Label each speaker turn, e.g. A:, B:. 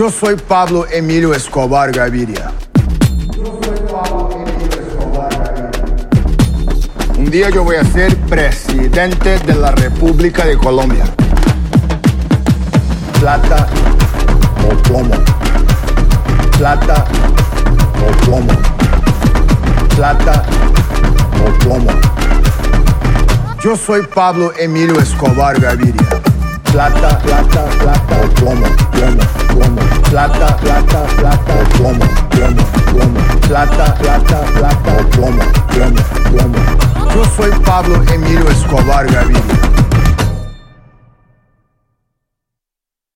A: Yo soy Pablo Emilio Escobar Gaviria. Un día yo voy a ser presidente de la República de Colombia. Plata o plomo. Plata o plomo. Plata o plomo. Yo soy Pablo Emilio Escobar Gaviria. Plata, plata, plata o plomo, plomo. Plata, plata, plata o plomo, plomo, plomo. Yo soy Pablo Emilio Escobar Gaviria.